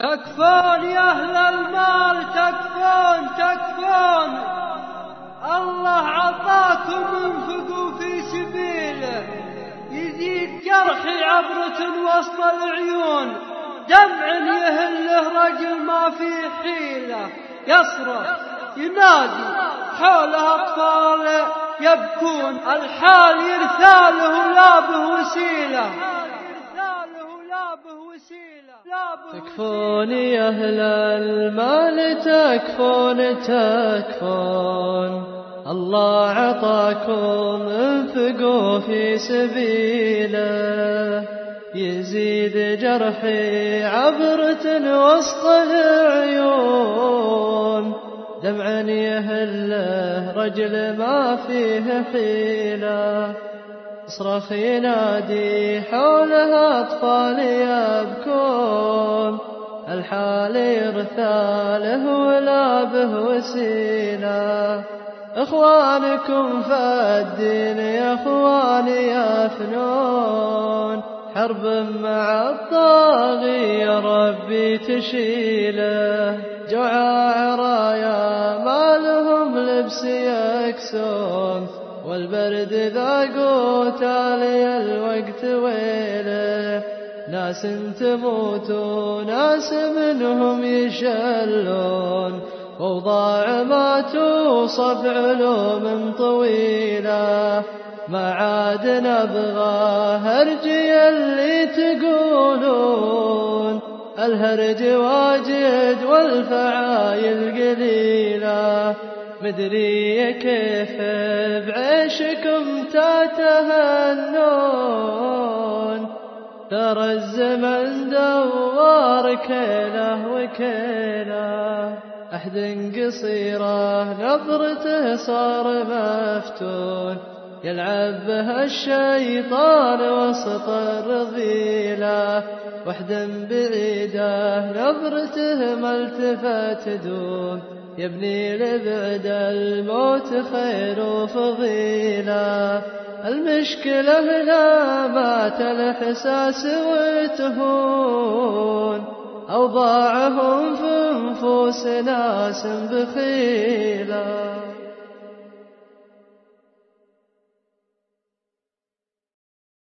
تكفون يا أهل المال تكفون تكفون. الله عطاكم انفقوا في سبيله يزيد جرحي عبرة وسط العيون. دمع يهله رجل ما في حيلة يصرخ ينادي. حوله أطفال يبكون. الحال يرثاله لا به وسيلة. تكفون يا أهل المال تكفون تكفون. الله عطاكم انفقوا في سبيله. يزيد جرحي عبرة وسطه عيون. دمعا يهله رجل ما فيه حيلة. صرخ ينادي حولها أطفال يبكون الحال يرثى له ولا به وسيلة إخوانكم فالدين يا إخواني يفنون حرب مع الطاغي يا ربي تشيله جوع عرايا ما لهم لبس يكسون والبرد ذا قوت علي الوقت ويله ناس تموت وناس منهم يشلون وضاع ما توصف علوم طويلة ما عاد نبغى هرجي اللي تقولون الهرج واجد والفعايل قليله مدري كيف بعيشكم تتهنون ترى الزمن دوار كيله وكيله أحد قصيرة نظرته صار مفتون يلعب بها الشيطان وسط الرذيله وحدا بعيده نظرته ما التفت دون يبني لبعد الموت خير وفضيلة. المشكلة هنا مات الإحساس وتهون أوضاعهم في نفوس ناس بخيلة